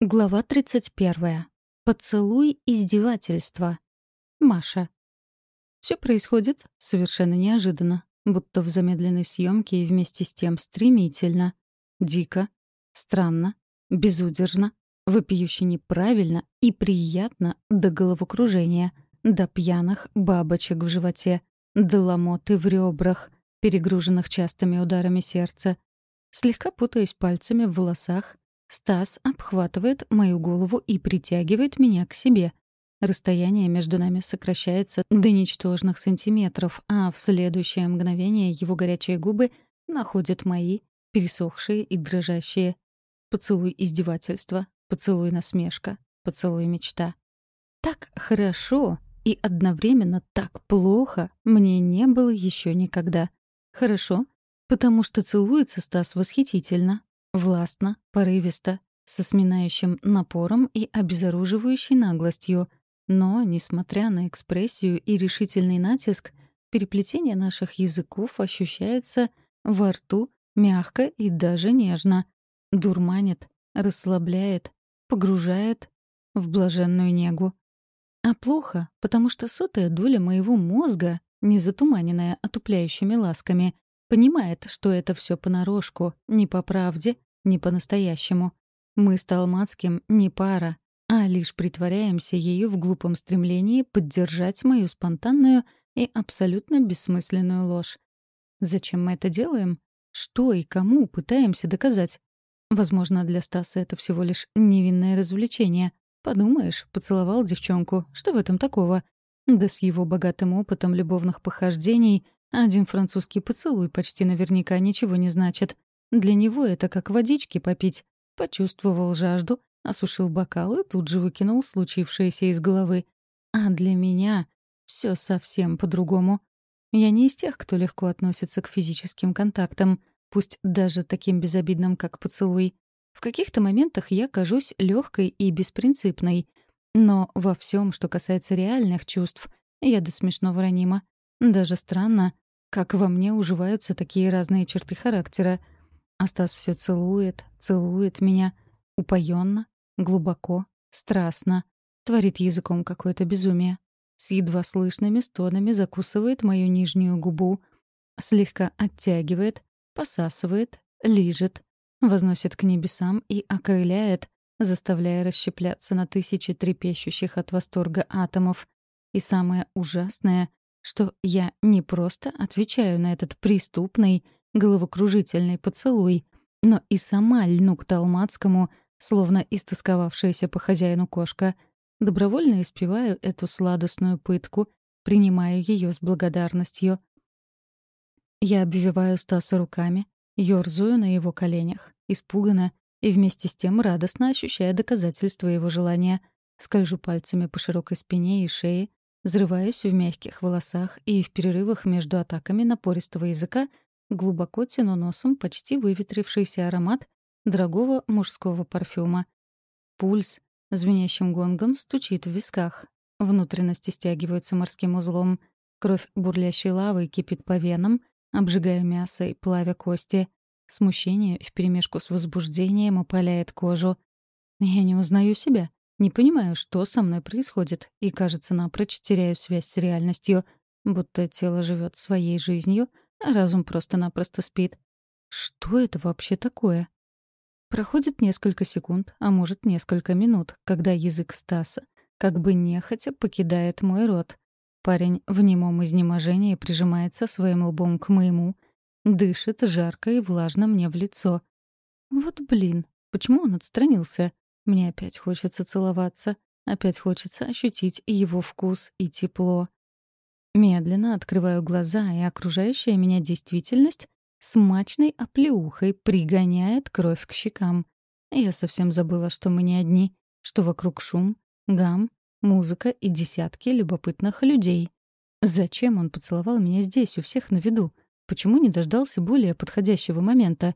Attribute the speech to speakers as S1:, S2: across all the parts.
S1: Глава 31. Поцелуй издевательства. Маша. Все происходит совершенно неожиданно, будто в замедленной съемке и вместе с тем стремительно, дико, странно, безудержно, вопиюще неправильно и приятно до головокружения, до пьяных бабочек в животе, до ломоты в ребрах, перегруженных частыми ударами сердца. Слегка путаясь пальцами в волосах, Стас обхватывает мою голову и притягивает меня к себе. Расстояние между нами сокращается до ничтожных сантиметров, а в следующее мгновение его горячие губы находят мои, пересохшие и дрожащие. Поцелуй издевательства, поцелуй насмешка, поцелуй мечта. Так хорошо и одновременно так плохо мне не было еще никогда. Хорошо, потому что целуется Стас восхитительно, Властно, порывисто, со сминающим напором и обезоруживающей наглостью. Но, несмотря на экспрессию и решительный натиск, переплетение наших языков ощущается во рту мягко и даже нежно. Дурманит, расслабляет, погружает в блаженную негу. А плохо, потому что сотая доля моего мозга, не затуманенная отупляющими ласками, понимает, что это все понарошку, не по правде, не по-настоящему. Мы с Талмацким не пара, а лишь притворяемся ею в глупом стремлении поддержать мою спонтанную и абсолютно бессмысленную ложь. Зачем мы это делаем? Что и кому пытаемся доказать? Возможно, для Стаса это всего лишь невинное развлечение. Подумаешь, поцеловал девчонку, что в этом такого? Да с его богатым опытом любовных похождений один французский поцелуй почти наверняка ничего не значит. Для него это как водички попить. Почувствовал жажду, осушил бокал и тут же выкинул случившееся из головы. А для меня все совсем по-другому. Я не из тех, кто легко относится к физическим контактам, пусть даже таким безобидным, как поцелуй. В каких-то моментах я кажусь легкой и беспринципной, но во всем, что касается реальных чувств, я до смешного ранима. Даже странно, как во мне уживаются такие разные черты характера — Астас все целует, целует меня. Упоенно, глубоко, страстно. Творит языком какое-то безумие. С едва слышными стонами закусывает мою нижнюю губу. Слегка оттягивает, посасывает, лижет. Возносит к небесам и окрыляет, заставляя расщепляться на тысячи трепещущих от восторга атомов. И самое ужасное, что я не просто отвечаю на этот преступный, головокружительный поцелуй, но и сама льну к Талмацкому, словно истосковавшаяся по хозяину кошка. Добровольно испеваю эту сладостную пытку, принимаю ее с благодарностью. Я обвиваю Стаса руками, ёрзаю на его коленях, испуганно и вместе с тем радостно ощущая доказательство его желания. Скольжу пальцами по широкой спине и шее, взрываюсь в мягких волосах и в перерывах между атаками напористого языка — глубоко тяну носом почти выветрившийся аромат дорогого мужского парфюма. Пульс звенящим гонгом стучит в висках. Внутренности стягиваются морским узлом. Кровь бурлящей лавы кипит по венам, обжигая мясо и плавя кости. Смущение вперемешку с возбуждением опаляет кожу. Я не узнаю себя, не понимаю, что со мной происходит, и, кажется, напрочь теряю связь с реальностью, будто тело живет своей жизнью — а разум просто-напросто спит. Что это вообще такое? Проходит несколько секунд, а может, несколько минут, когда язык Стаса как бы нехотя покидает мой рот. Парень в немом изнеможении прижимается своим лбом к моему, дышит жарко и влажно мне в лицо. Вот блин, почему он отстранился? Мне опять хочется целоваться, опять хочется ощутить его вкус и тепло. Медленно открываю глаза, и окружающая меня действительность смачной оплеухой пригоняет кровь к щекам. Я совсем забыла, что мы не одни, что вокруг шум, гам, музыка и десятки любопытных людей. Зачем он поцеловал меня здесь, у всех на виду? Почему не дождался более подходящего момента?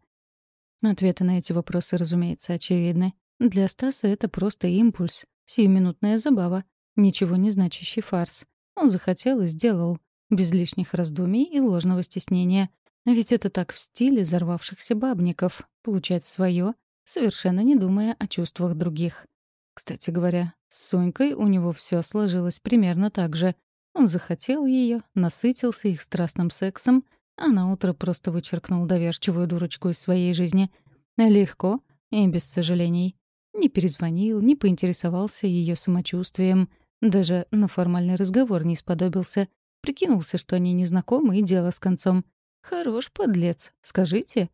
S1: Ответы на эти вопросы, разумеется, очевидны. Для Стаса это просто импульс, сиюминутная забава, ничего не значащий фарс. Он захотел и сделал, без лишних раздумий и ложного стеснения. Ведь это так в стиле взорвавшихся бабников — получать свое, совершенно не думая о чувствах других. Кстати говоря, с Сонькой у него все сложилось примерно так же. Он захотел ее, насытился их страстным сексом, а на утро просто вычеркнул доверчивую дурочку из своей жизни. Легко и без сожалений. Не перезвонил, не поинтересовался ее самочувствием, даже на формальный разговор не сподобился. Прикинулся, что они незнакомы, и дело с концом. Хорош подлец, скажите.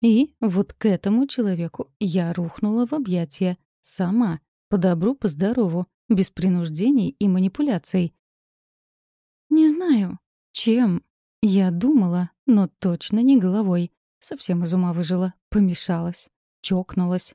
S1: И вот к этому человеку я рухнула в объятия. Сама. По добру, по здорову. Без принуждений и манипуляций. Не знаю, чем. Я думала, но точно не головой. Совсем из ума выжила. Помешалась. Чокнулась.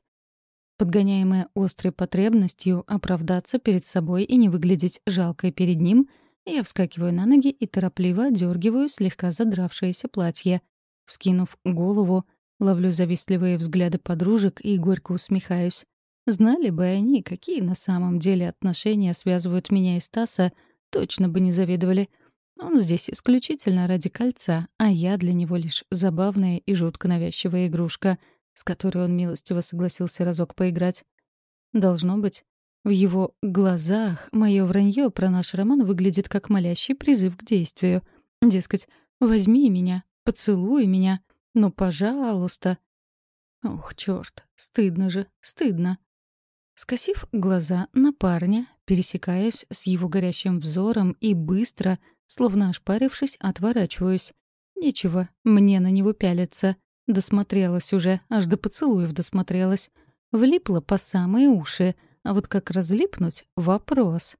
S1: Подгоняемая острой потребностью оправдаться перед собой и не выглядеть жалкой перед ним, я вскакиваю на ноги и торопливо одергиваю слегка задравшееся платье. Вскинув голову, ловлю завистливые взгляды подружек и горько усмехаюсь. Знали бы они, какие на самом деле отношения связывают меня и Стаса, точно бы не завидовали. Он здесь исключительно ради кольца, а я для него лишь забавная и жутко навязчивая игрушка — с которой он милостиво согласился разок поиграть. Должно быть, в его глазах мое вранье про наш роман выглядит как молящий призыв к действию. Дескать, возьми меня, поцелуй меня, ну, пожалуйста. Ох, черт, стыдно же, стыдно. Скосив глаза на парня, пересекаюсь с его горящим взором и быстро, словно ошпарившись, отворачиваюсь. Нечего мне на него пялиться. Досмотрелась уже, аж до поцелуев досмотрелась. Влипла по самые уши, а вот как разлипнуть — вопрос.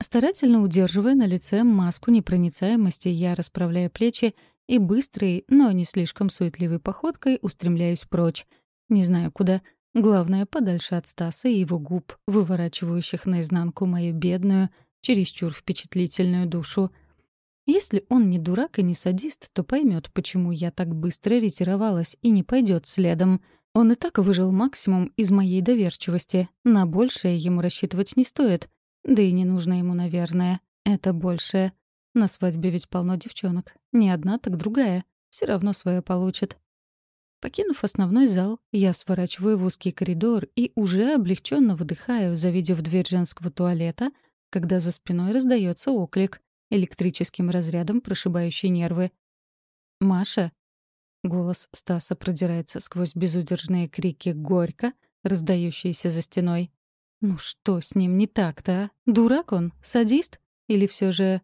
S1: Старательно удерживая на лице маску непроницаемости, я расправляю плечи и быстрой, но не слишком суетливой походкой устремляюсь прочь. Не знаю куда. Главное, подальше от Стаса и его губ, выворачивающих наизнанку мою бедную, чересчур впечатлительную душу — если он не дурак и не садист, то поймет, почему я так быстро ретировалась и не пойдет следом. Он и так выжил максимум из моей доверчивости. На большее ему рассчитывать не стоит. Да и не нужно ему, наверное. Это большее. На свадьбе ведь полно девчонок. Не одна, так другая. Все равно свое получит. Покинув основной зал, я сворачиваю в узкий коридор и уже облегченно выдыхаю, завидев дверь женского туалета, когда за спиной раздается оклик электрическим разрядом прошибающий нервы. «Маша!» Голос Стаса продирается сквозь безудержные крики «Горько!», раздающиеся за стеной. «Ну что с ним не так-то, а? Дурак он? Садист? Или все же...»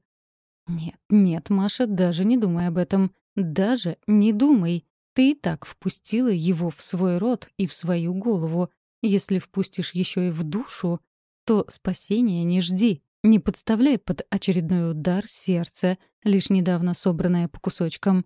S1: «Нет, нет, Маша, даже не думай об этом. Даже не думай. Ты и так впустила его в свой рот и в свою голову. Если впустишь еще и в душу, то спасения не жди. Не подставляй под очередной удар сердце, лишь недавно собранное по кусочкам.